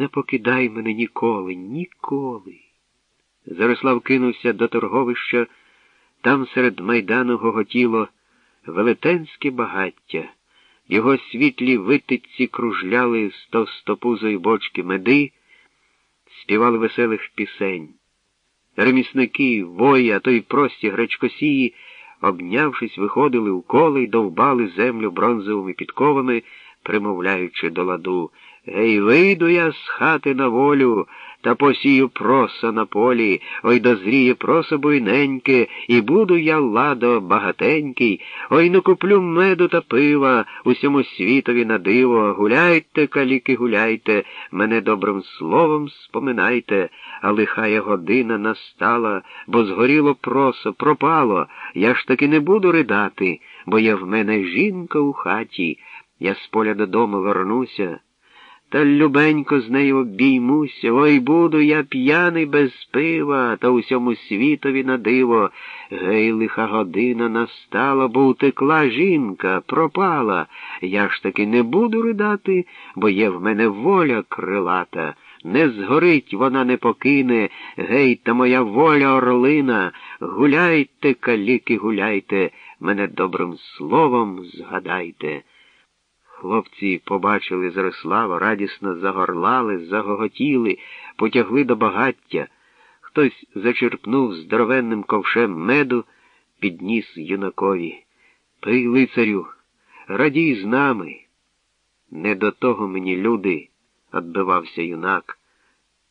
Не покидай мене ніколи, ніколи. Зарослав кинувся до торговища, там серед майдану гоготіло велетенське багаття. Його світлі витиці кружляли з товстопузої бочки меди, співали веселих пісень. Ремісники, вої, а то й прості гречкосії, обнявшись, виходили у коло й довбали землю бронзовими підковами, примовляючи до ладу. Гей, вийду я з хати на волю, та посію проса на полі, ой дозріє просо буйненьке, і буду я ладо багатенький, ой не куплю меду та пива, усьому світові на диво. Гуляйте, каліки, гуляйте, мене добрим словом споминайте, а лихая година настала, бо згоріло просо, пропало. Я ж таки не буду ридати, бо є в мене жінка у хаті. Я з поля додому вернуся. Та любенько з нею обіймуся, ой буду я п'яний без пива, та усьому світові на диво. Гей, лиха година настала, бо утекла жінка, пропала. Я ж таки не буду ридати, бо є в мене воля крилата. Не згорить вона не покине, гей, та моя воля орлина. Гуляйте, каліки, гуляйте, мене добрим словом згадайте. Хлопці побачили Зарислава, радісно загорлали, загоготіли, потягли до багаття. Хтось зачерпнув здоровенним ковшем меду, підніс юнакові. Пий, лицарю, радій з нами. Не до того мені люди, отбивався юнак.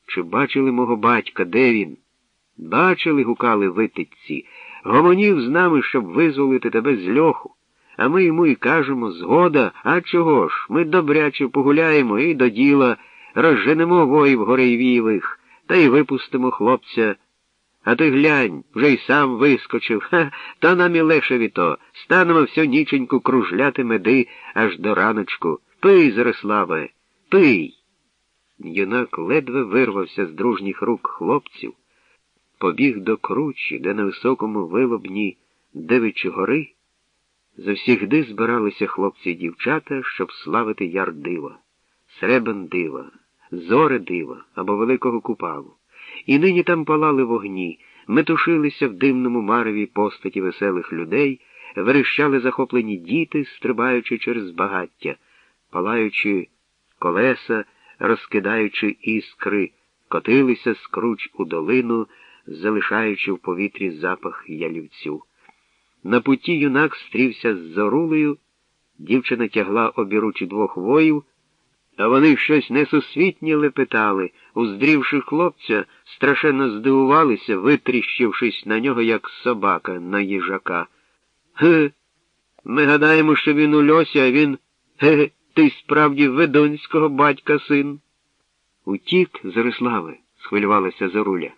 Чи бачили мого батька, де він? Бачили, гукали витидці. Гомонів з нами, щоб визволити тебе з льоху. А ми йому і кажемо згода, а чого ж? Ми добряче погуляємо і до діла, розженемо воїв горейвієвих та й випустимо хлопця. А ти глянь, вже й сам вискочив, ха, та нам і легше від то. Станемо всю ніченьку кружляти меди аж до раночку. Пий, Зариславе, пий. Юнак ледве вирвався з дружніх рук хлопців, побіг до кручі, де на високому вилобні девичі гори. Завсігди збиралися хлопці і дівчата, щоб славити яр дива, сребен дива, зори дива або великого купалу. І нині там палали вогні, метушилися в димному мареві постаті веселих людей, верещали захоплені діти, стрибаючи через багаття, палаючи колеса, розкидаючи іскри, котилися скруч у долину, залишаючи в повітрі запах ялівцю. На путі юнак стрівся з зорулею, дівчина тягла обіручі двох воїв, а вони щось несусвітнє лепетали, уздрівши хлопця, страшенно здивувалися, витріщившись на нього, як собака на їжака. Ге, ми гадаємо, що він у льосі, а він, ге, ти справді ведонського батька син. Утік, Зариславе, схвилювалася Заруля.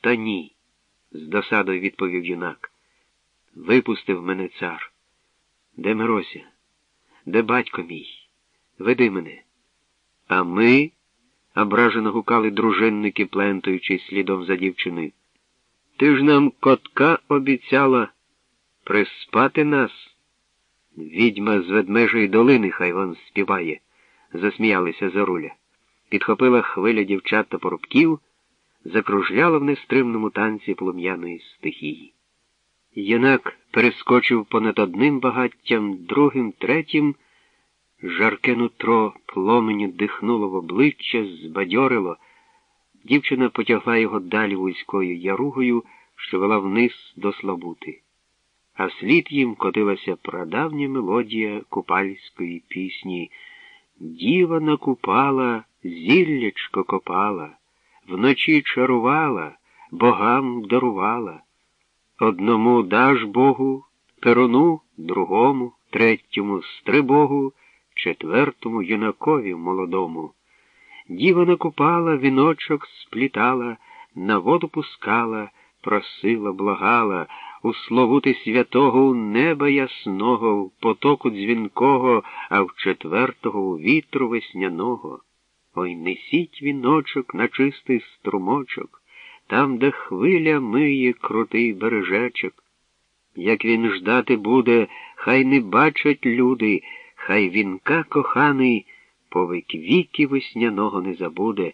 Та ні, з досадою відповів юнак. Випустив мене цар. Де Мирося? Де батько мій? Веди мене. А ми, ображено гукали дружинники, плентуючись слідом за дівчиною. Ти ж нам котка обіцяла приспати нас. Відьма з ведмежої долини хай вон співає, засміялися Заруля. Підхопила хвиля дівчат та порубків, закружляла в нестримному танці плум'яної стихії. Янак перескочив понад одним багаттям, другим, третім. Жарке нутро пломені дихнуло в обличчя, збадьорило. Дівчина потягла його далі вузькою яругою, що вела вниз до слабути. А вслід їм котилася прадавня мелодія купальської пісні. Діва накупала, зіллячко копала, вночі чарувала, богам дарувала. Одному даш Богу, перону, другому, третьому стрибогу, четвертому юнакові молодому. Діва накупала, віночок сплітала, на воду пускала, просила, благала, у словути святого у неба ясного, в потоку дзвінкого, а в четвертого у вітру весняного. Ой несіть віночок на чистий струмочок там, де хвиля миє крутий бережечок. Як він ждати буде, хай не бачать люди, хай вінка коханий повик віки весняного не забуде.